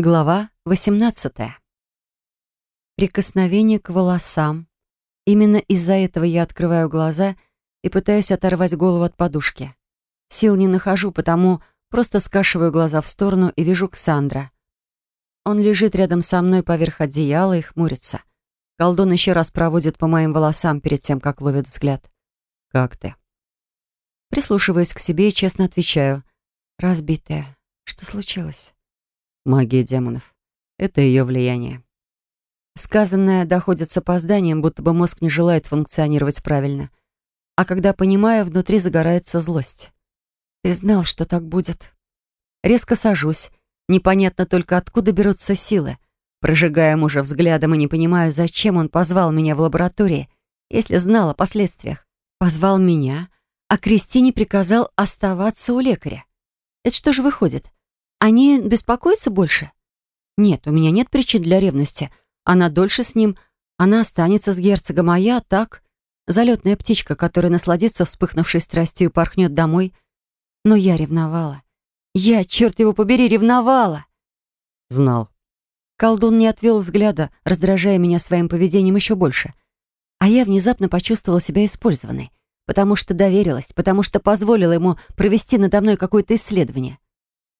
Глава 18. Прикосновение к волосам. Именно из-за этого я открываю глаза и пытаюсь оторвать голову от подушки. Сил не нахожу, потому просто скашиваю глаза в сторону и вижу Ксандра. Он лежит рядом со мной поверх одеяла и хмурится. Колдун еще раз проводит по моим волосам перед тем, как ловит взгляд. «Как ты?» Прислушиваясь к себе и честно отвечаю. «Разбитая. Что случилось?» Магия демонов. Это ее влияние. Сказанное доходит с опозданием, будто бы мозг не желает функционировать правильно. А когда понимаю, внутри загорается злость. «Ты знал, что так будет». Резко сажусь. Непонятно только, откуда берутся силы. Прожигая мужа взглядом и не понимаю, зачем он позвал меня в лаборатории, если знал о последствиях. Позвал меня, а Кристине приказал оставаться у лекаря. Это что же выходит? Они беспокоятся больше? Нет, у меня нет причин для ревности. Она дольше с ним, она останется с герцогом, а я так... Залетная птичка, которая насладится вспыхнувшей страстью порхнет домой. Но я ревновала. Я, черт его побери, ревновала. Знал. Колдун не отвел взгляда, раздражая меня своим поведением еще больше. А я внезапно почувствовала себя использованной, потому что доверилась, потому что позволила ему провести надо мной какое-то исследование.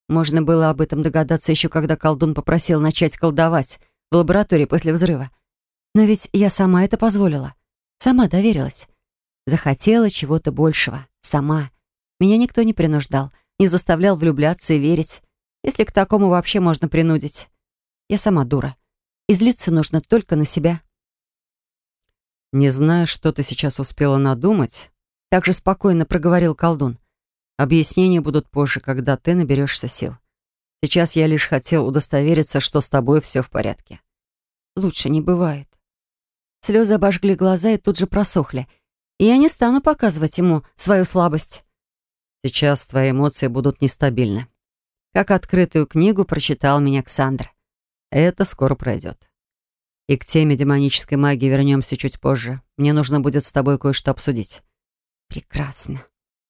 Можно было об этом догадаться еще когда колдун попросил начать колдовать в лаборатории после взрыва. Но ведь я сама это позволила. Сама доверилась. Захотела чего-то большего. Сама. Меня никто не принуждал, не заставлял влюбляться и верить. Если к такому вообще можно принудить. Я сама дура. И нужно только на себя. «Не знаю, что ты сейчас успела надумать», — также спокойно проговорил колдун. Объяснения будут позже, когда ты наберешься сил. Сейчас я лишь хотел удостовериться, что с тобой все в порядке. Лучше не бывает. Слезы обожгли глаза и тут же просохли. И я не стану показывать ему свою слабость. Сейчас твои эмоции будут нестабильны. Как открытую книгу прочитал меня Ксандр. Это скоро пройдет. И к теме демонической магии вернемся чуть позже. Мне нужно будет с тобой кое-что обсудить. Прекрасно.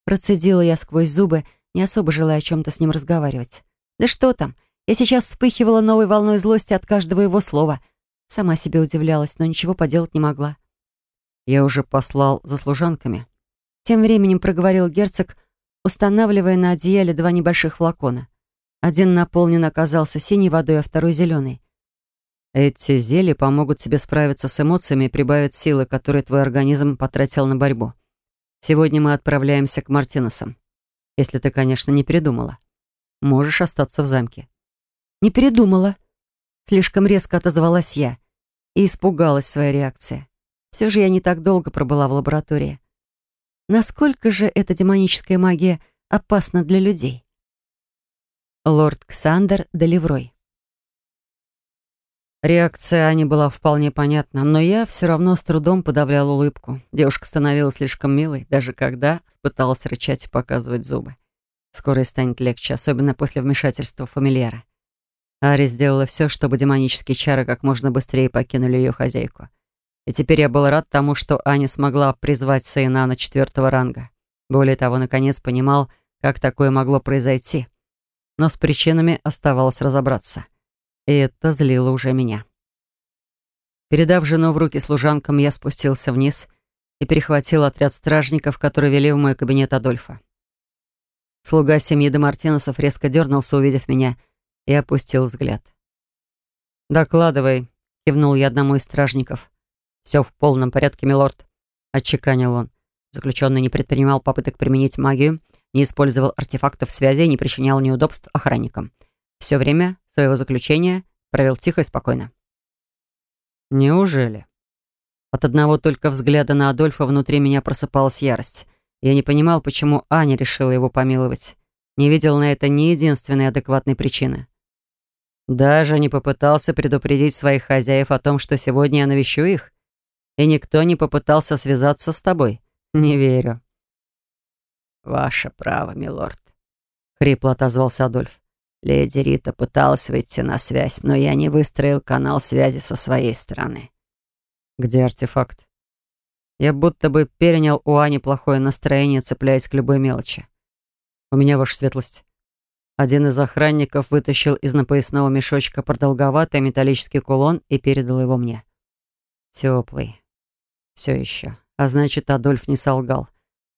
Процедила я сквозь зубы, не особо желая о чем-то с ним разговаривать. Да что там, я сейчас вспыхивала новой волной злости от каждого его слова. Сама себе удивлялась, но ничего поделать не могла. «Я уже послал за служанками». Тем временем проговорил герцог, устанавливая на одеяле два небольших флакона. Один наполнен оказался синей водой, а второй — зеленой. «Эти зелья помогут тебе справиться с эмоциями и прибавят силы, которые твой организм потратил на борьбу. Сегодня мы отправляемся к Мартинесам. Если ты, конечно, не передумала. Можешь остаться в замке». «Не передумала». Слишком резко отозвалась я и испугалась своей реакции. Все же я не так долго пробыла в лаборатории. Насколько же эта демоническая магия опасна для людей? Лорд Ксандер Деливрой Реакция Ани была вполне понятна, но я все равно с трудом подавлял улыбку. Девушка становилась слишком милой, даже когда пыталась рычать и показывать зубы. Скоро станет легче, особенно после вмешательства фамильяра. Ари сделала все, чтобы демонические чары как можно быстрее покинули ее хозяйку. И теперь я был рад тому, что Аня смогла призвать сына на четвертого ранга. Более того, наконец понимал, как такое могло произойти. Но с причинами оставалось разобраться. — и это злило уже меня. Передав жену в руки служанкам, я спустился вниз и перехватил отряд стражников, которые вели в мой кабинет Адольфа. Слуга семьи Демартиносов резко дернулся, увидев меня, и опустил взгляд. «Докладывай», — кивнул я одному из стражников. «Все в полном порядке, милорд», — отчеканил он. Заключенный не предпринимал попыток применить магию, не использовал артефактов связи и не причинял неудобств охранникам. Все время что его заключение провел тихо и спокойно. «Неужели?» От одного только взгляда на Адольфа внутри меня просыпалась ярость. Я не понимал, почему Аня решила его помиловать. Не видел на это ни единственной адекватной причины. Даже не попытался предупредить своих хозяев о том, что сегодня я навещу их. И никто не попытался связаться с тобой. Не верю. «Ваше право, милорд», — хрипло отозвался Адольф. Леди Рита пыталась выйти на связь, но я не выстроил канал связи со своей стороны. Где артефакт? Я будто бы перенял у Ани плохое настроение, цепляясь к любой мелочи. У меня, ваша светлость. Один из охранников вытащил из напоясного мешочка продолговатый металлический кулон и передал его мне. Теплый. Все еще. А значит, Адольф не солгал.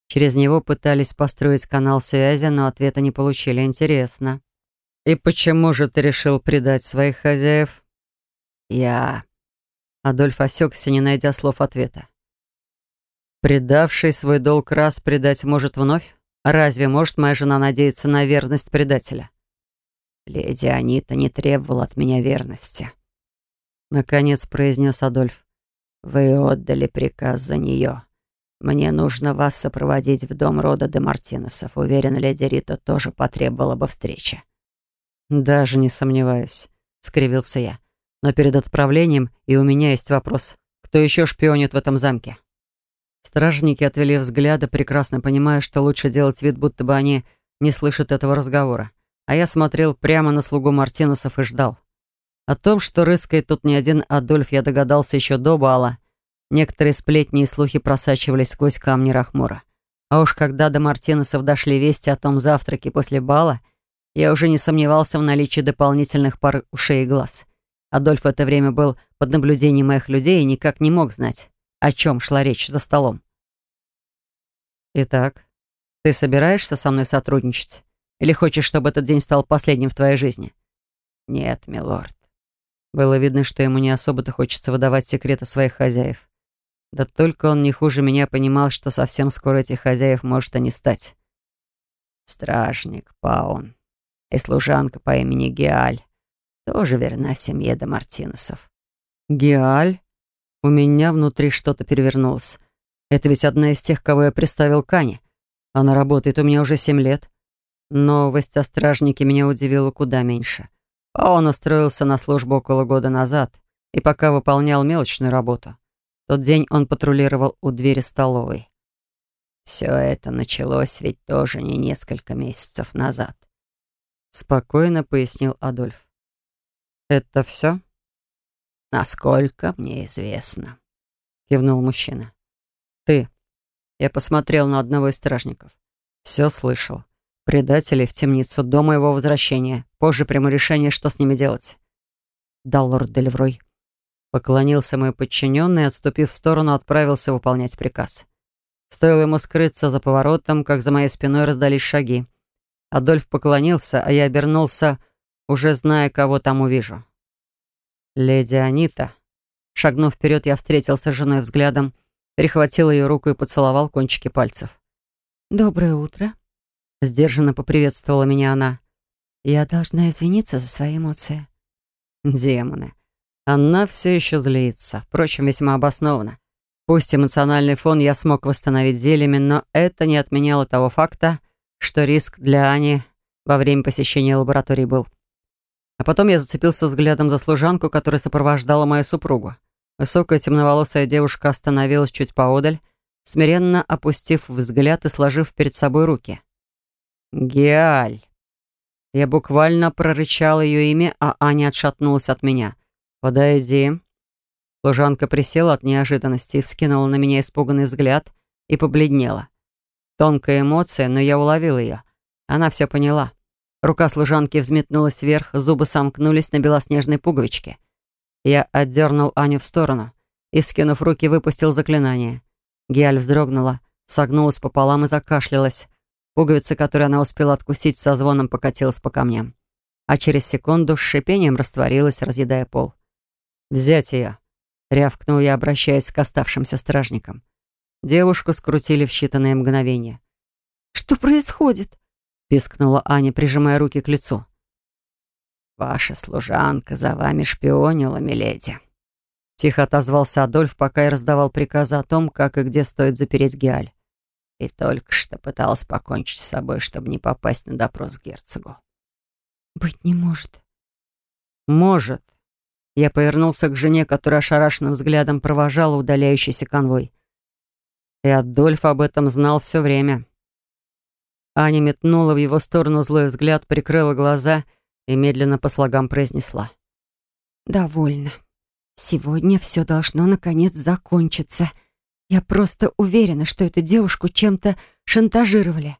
Через него пытались построить канал связи, но ответа не получили. Интересно. «И почему же ты решил предать своих хозяев?» «Я...» Адольф осекся, не найдя слов ответа. «Предавший свой долг раз предать может вновь? Разве может моя жена надеяться на верность предателя?» «Леди Анита не требовала от меня верности», — наконец произнес Адольф. «Вы отдали приказ за нее. Мне нужно вас сопроводить в дом рода де Мартинесов. Уверен, леди Рита тоже потребовала бы встречи. «Даже не сомневаюсь», — скривился я. «Но перед отправлением и у меня есть вопрос. Кто еще шпионит в этом замке?» Стражники отвели взгляды, прекрасно понимая, что лучше делать вид, будто бы они не слышат этого разговора. А я смотрел прямо на слугу Мартиносов и ждал. О том, что рыскает тут не один Адольф, я догадался еще до бала. Некоторые сплетни и слухи просачивались сквозь камни Рахмура. А уж когда до Мартиносов дошли вести о том завтраке после бала, я уже не сомневался в наличии дополнительных пар ушей и глаз. Адольф в это время был под наблюдением моих людей и никак не мог знать, о чем шла речь за столом. «Итак, ты собираешься со мной сотрудничать? Или хочешь, чтобы этот день стал последним в твоей жизни?» «Нет, милорд». Было видно, что ему не особо-то хочется выдавать секреты своих хозяев. Да только он не хуже меня понимал, что совсем скоро этих хозяев может и не стать. «Стражник, Паун», и служанка по имени Геаль тоже верна семье до Мартинесов. Геаль? У меня внутри что-то перевернулось. Это ведь одна из тех, кого я приставил Кане. Она работает у меня уже семь лет. Новость о стражнике меня удивила куда меньше. А он устроился на службу около года назад и пока выполнял мелочную работу. Тот день он патрулировал у двери столовой. Все это началось ведь тоже не несколько месяцев назад спокойно пояснил Адольф. Это все? Насколько мне известно, кивнул мужчина. Ты. Я посмотрел на одного из стражников. Все слышал. Предатели в темницу до моего возвращения. Позже приму решение, что с ними делать. Дал лорд Дельврой. Поклонился мой подчиненный, отступив в сторону, отправился выполнять приказ. Стоило ему скрыться за поворотом, как за моей спиной раздались шаги. Адольф поклонился, а я обернулся, уже зная, кого там увижу. «Леди Анита». Шагнув вперед, я встретился с женой взглядом, перехватил ее руку и поцеловал кончики пальцев. «Доброе утро», — сдержанно поприветствовала меня она. «Я должна извиниться за свои эмоции». «Демоны. Она все еще злится, впрочем, весьма обоснованно. Пусть эмоциональный фон я смог восстановить зельями, но это не отменяло того факта, что риск для Ани во время посещения лаборатории был. А потом я зацепился взглядом за служанку, которая сопровождала мою супругу. Высокая темноволосая девушка остановилась чуть поодаль, смиренно опустив взгляд и сложив перед собой руки. «Геаль!» Я буквально прорычал ее имя, а Аня отшатнулась от меня. «Подойди». Служанка присела от неожиданности и вскинула на меня испуганный взгляд и побледнела. Тонкая эмоция, но я уловил ее. Она все поняла. Рука служанки взметнулась вверх, зубы сомкнулись на белоснежной пуговичке. Я отдернул Аню в сторону и, вскинув руки, выпустил заклинание. Гиаль вздрогнула, согнулась пополам и закашлялась. Пуговица, которую она успела откусить, со звоном покатилась по камням. А через секунду с шипением растворилась, разъедая пол. «Взять ее!» — рявкнул я, обращаясь к оставшимся стражникам. Девушку скрутили в считанные мгновения. «Что происходит?» — пискнула Аня, прижимая руки к лицу. «Ваша служанка за вами шпионила, миледи», — тихо отозвался Адольф, пока я раздавал приказы о том, как и где стоит запереть Геаль. И только что пыталась покончить с собой, чтобы не попасть на допрос к герцогу. «Быть не может». «Может». Я повернулся к жене, которая ошарашенным взглядом провожала удаляющийся конвой. И Адольф об этом знал все время. Аня метнула в его сторону злой взгляд, прикрыла глаза и медленно по слогам произнесла. «Довольно. Сегодня все должно, наконец, закончиться. Я просто уверена, что эту девушку чем-то шантажировали».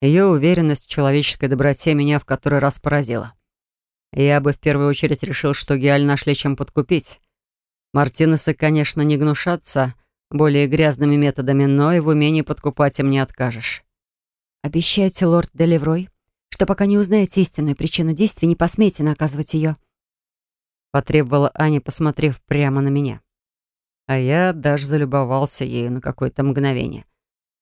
Ее уверенность в человеческой доброте меня в который раз поразила. Я бы в первую очередь решил, что Геаль нашли чем подкупить. Мартинесы, конечно, не гнушатся, — более грязными методами, но и в умении подкупать им не откажешь. «Обещайте, лорд Делеврой, что пока не узнаете истинную причину действий, не посмеете наказывать ее», потребовала Аня, посмотрев прямо на меня. А я даже залюбовался ею на какое-то мгновение.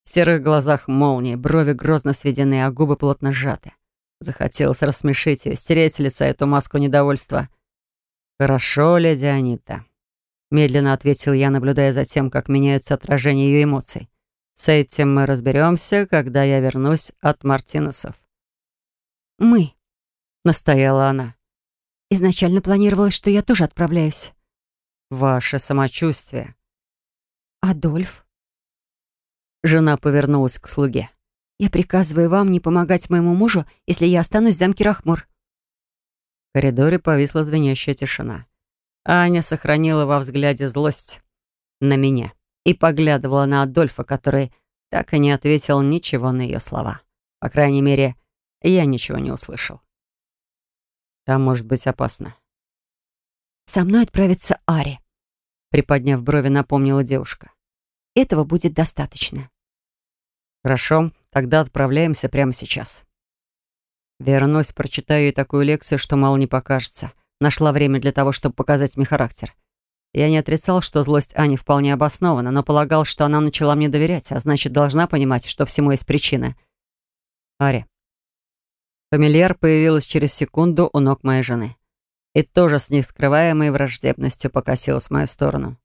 В серых глазах молнии, брови грозно сведены, а губы плотно сжаты. Захотелось рассмешить ее, стереть с лица эту маску недовольства. «Хорошо, леди Анита», Медленно ответил я, наблюдая за тем, как меняются отражения ее эмоций. С этим мы разберемся, когда я вернусь от Мартинесов. «Мы», — настояла она. «Изначально планировалось, что я тоже отправляюсь». «Ваше самочувствие». «Адольф?» Жена повернулась к слуге. «Я приказываю вам не помогать моему мужу, если я останусь в замке Рахмур». В коридоре повисла звенящая тишина. Аня сохранила во взгляде злость на меня и поглядывала на Адольфа, который так и не ответил ничего на ее слова. По крайней мере, я ничего не услышал. Там может быть опасно. «Со мной отправится Ари», — приподняв брови, напомнила девушка. «Этого будет достаточно». «Хорошо, тогда отправляемся прямо сейчас». Вернусь, прочитаю ей такую лекцию, что мало не покажется. Нашла время для того, чтобы показать мне характер. Я не отрицал, что злость Ани вполне обоснована, но полагал, что она начала мне доверять, а значит, должна понимать, что всему есть причина. Ари. Фамильяр появилась через секунду у ног моей жены. И тоже с нескрываемой враждебностью покосилась в мою сторону.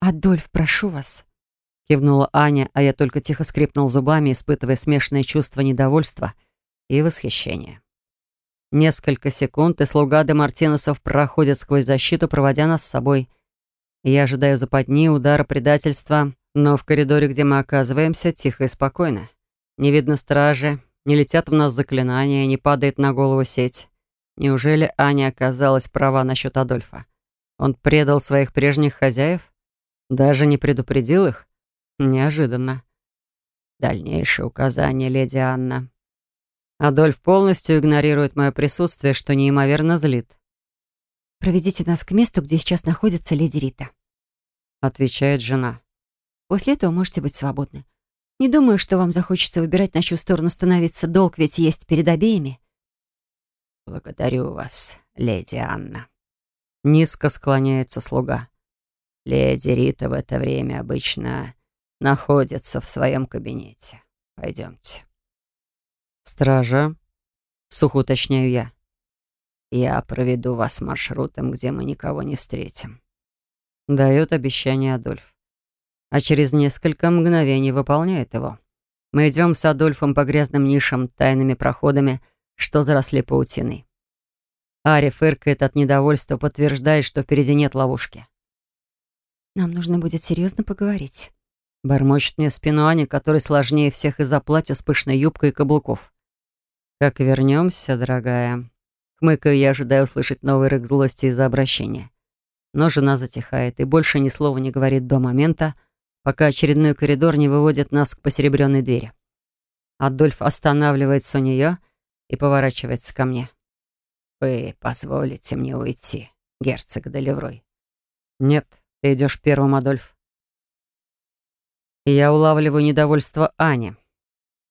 «Адольф, прошу вас», — кивнула Аня, а я только тихо скрипнул зубами, испытывая смешанное чувство недовольства и восхищения. Несколько секунд, и слуга де Мартинесов проходит сквозь защиту, проводя нас с собой. Я ожидаю западни, удара, предательства, но в коридоре, где мы оказываемся, тихо и спокойно. Не видно стражи, не летят в нас заклинания, не падает на голову сеть. Неужели Аня оказалась права насчет Адольфа? Он предал своих прежних хозяев? Даже не предупредил их? Неожиданно. Дальнейшие указания, леди Анна. Адольф полностью игнорирует мое присутствие, что неимоверно злит. «Проведите нас к месту, где сейчас находится леди Рита», — отвечает жена. «После этого можете быть свободны. Не думаю, что вам захочется выбирать, на чью сторону становиться. Долг ведь есть перед обеими». «Благодарю вас, леди Анна», — низко склоняется слуга. «Леди Рита в это время обычно находится в своем кабинете. Пойдемте». «Стража», — сухо уточняю я. «Я проведу вас маршрутом, где мы никого не встретим», — дает обещание Адольф. А через несколько мгновений выполняет его. Мы идем с Адольфом по грязным нишам, тайными проходами, что заросли паутиной. Ари фыркает от недовольства, подтверждая, что впереди нет ловушки. «Нам нужно будет серьезно поговорить», — бормочет мне спину Аня, которой сложнее всех из-за платья с пышной юбкой и каблуков. «Как вернемся, дорогая?» Хмыкаю я, ожидая услышать новый рык злости из-за обращения. Но жена затихает и больше ни слова не говорит до момента, пока очередной коридор не выводит нас к посеребренной двери. Адольф останавливается у нее и поворачивается ко мне. «Вы позволите мне уйти, герцог Делеврой?» «Нет, ты идешь первым, Адольф». Я улавливаю недовольство Ани.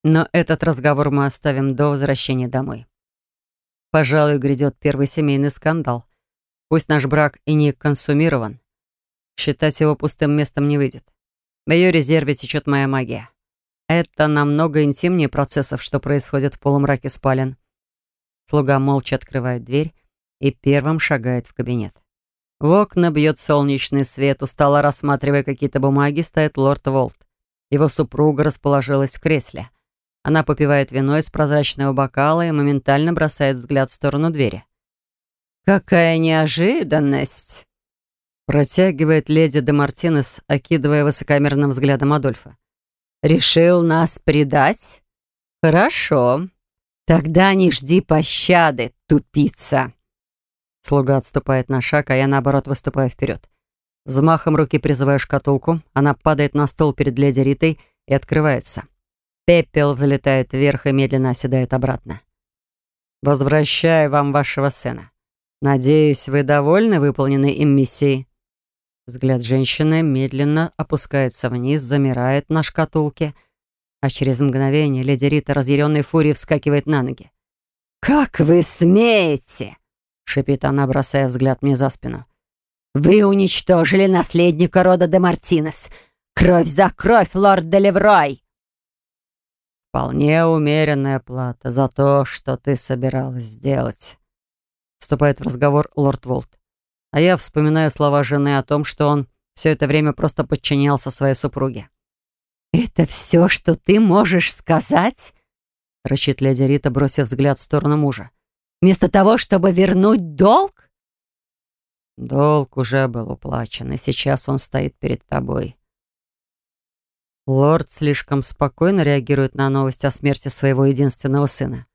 Но этот разговор мы оставим до возвращения домой. Пожалуй, грядет первый семейный скандал. Пусть наш брак и не консумирован. Считать его пустым местом не выйдет. В ее резерве течет моя магия. Это намного интимнее процессов, что происходит в полумраке спален. Слуга молча открывает дверь и первым шагает в кабинет. В окна бьет солнечный свет, устало рассматривая какие-то бумаги, стоит лорд Волт. Его супруга расположилась в кресле — она попивает вино из прозрачного бокала и моментально бросает взгляд в сторону двери. «Какая неожиданность!» Протягивает леди де Мартинес, окидывая высокомерным взглядом Адольфа. «Решил нас предать? Хорошо. Тогда не жди пощады, тупица!» Слуга отступает на шаг, а я, наоборот, выступаю вперед. Взмахом руки призываю шкатулку, она падает на стол перед леди Ритой и открывается. Пепел взлетает вверх и медленно оседает обратно. «Возвращаю вам вашего сына. Надеюсь, вы довольны выполненной им миссией?» Взгляд женщины медленно опускается вниз, замирает на шкатулке, а через мгновение леди Рита, разъяренной фурии вскакивает на ноги. «Как вы смеете!» — шипит она, бросая взгляд мне за спину. «Вы уничтожили наследника рода де Мартинес! Кровь за кровь, лорд де Леврой!» Вполне умеренная плата за то, что ты собиралась сделать. Вступает в разговор лорд Волт. А я вспоминаю слова жены о том, что он все это время просто подчинялся своей супруге. «Это все, что ты можешь сказать?» — рычит леди Рита, бросив взгляд в сторону мужа. «Вместо того, чтобы вернуть долг?» «Долг уже был уплачен, и сейчас он стоит перед тобой. Лорд слишком спокойно реагирует на новость о смерти своего единственного сына.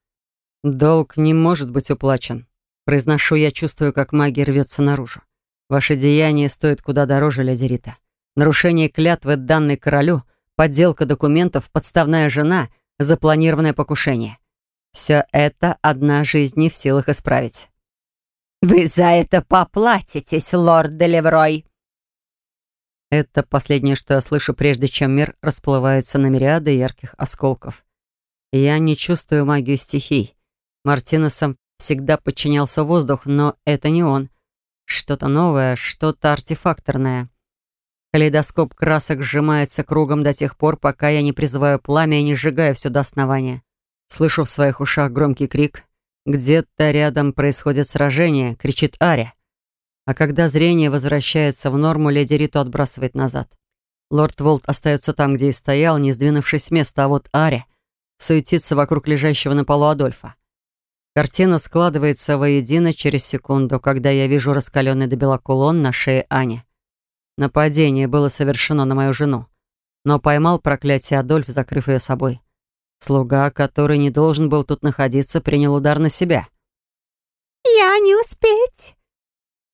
«Долг не может быть уплачен», — произношу я, чувствую, как магия рвется наружу. Ваши деяния стоят куда дороже, леди Рита. Нарушение клятвы, данной королю, подделка документов, подставная жена, запланированное покушение. Все это одна жизнь не в силах исправить». «Вы за это поплатитесь, лорд Делеврой!» Это последнее, что я слышу, прежде чем мир расплывается на мириады ярких осколков. Я не чувствую магию стихий. Мартинесом всегда подчинялся воздух, но это не он. Что-то новое, что-то артефакторное. Калейдоскоп красок сжимается кругом до тех пор, пока я не призываю пламя и не сжигаю все до основания. Слышу в своих ушах громкий крик. Где-то рядом происходит сражение, кричит Аря. А когда зрение возвращается в норму, леди Риту отбрасывает назад. Лорд Волт остается там, где и стоял, не сдвинувшись с места, а вот Аря суетится вокруг лежащего на полу Адольфа. Картина складывается воедино через секунду, когда я вижу раскаленный до бела кулон на шее Ани. Нападение было совершено на мою жену, но поймал проклятие Адольф, закрыв ее собой. Слуга, который не должен был тут находиться, принял удар на себя. «Я не успеть!»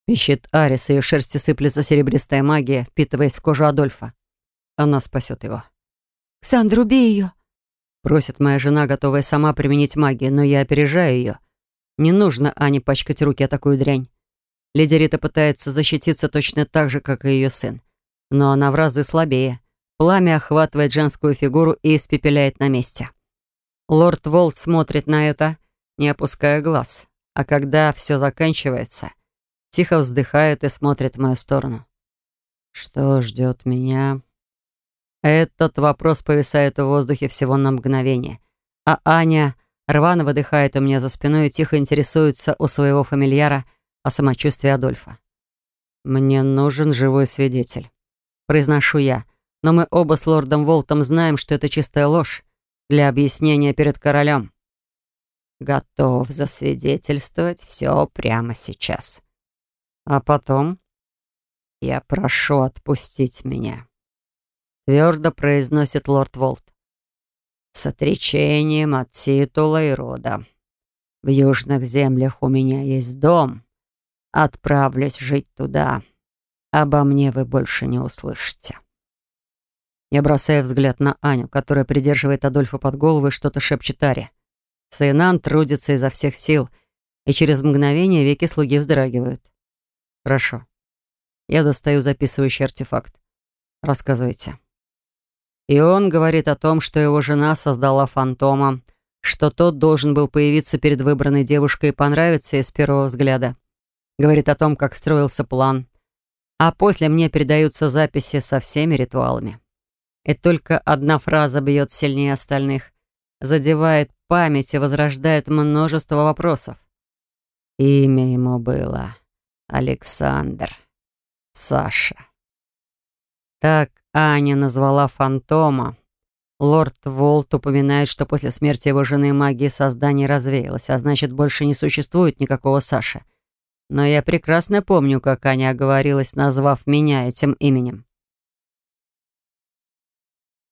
Ищет Арис, ее шерсти сыплется серебристая магия, впитываясь в кожу Адольфа. Она спасет его. «Ксандр, убей ее!» Просит моя жена, готовая сама применить магию, но я опережаю ее. Не нужно Ане пачкать руки о такую дрянь. Леди Рита пытается защититься точно так же, как и ее сын. Но она в разы слабее. Пламя охватывает женскую фигуру и испепеляет на месте. Лорд Волт смотрит на это, не опуская глаз. А когда все заканчивается, тихо вздыхает и смотрит в мою сторону. Что ждет меня? Этот вопрос повисает в воздухе всего на мгновение. А Аня рвано выдыхает у меня за спиной и тихо интересуется у своего фамильяра о самочувствии Адольфа. «Мне нужен живой свидетель», — произношу я. Но мы оба с лордом Волтом знаем, что это чистая ложь для объяснения перед королем. «Готов засвидетельствовать все прямо сейчас», а потом «Я прошу отпустить меня», — твердо произносит лорд Волт. «С отречением от титула и рода. В южных землях у меня есть дом. Отправлюсь жить туда. Обо мне вы больше не услышите». Я бросаю взгляд на Аню, которая придерживает Адольфа под голову и что-то шепчет Аре. Сейнан трудится изо всех сил, и через мгновение веки слуги вздрагивают. Хорошо. Я достаю записывающий артефакт. Рассказывайте. И он говорит о том, что его жена создала фантома, что тот должен был появиться перед выбранной девушкой и понравиться ей с первого взгляда. Говорит о том, как строился план. А после мне передаются записи со всеми ритуалами. И только одна фраза бьет сильнее остальных, задевает память и возрождает множество вопросов. Имя ему было Александр, Саша. Так Аня назвала фантома. Лорд Волт упоминает, что после смерти его жены магия создания развеялась, а значит, больше не существует никакого Саши. Но я прекрасно помню, как Аня оговорилась, назвав меня этим именем.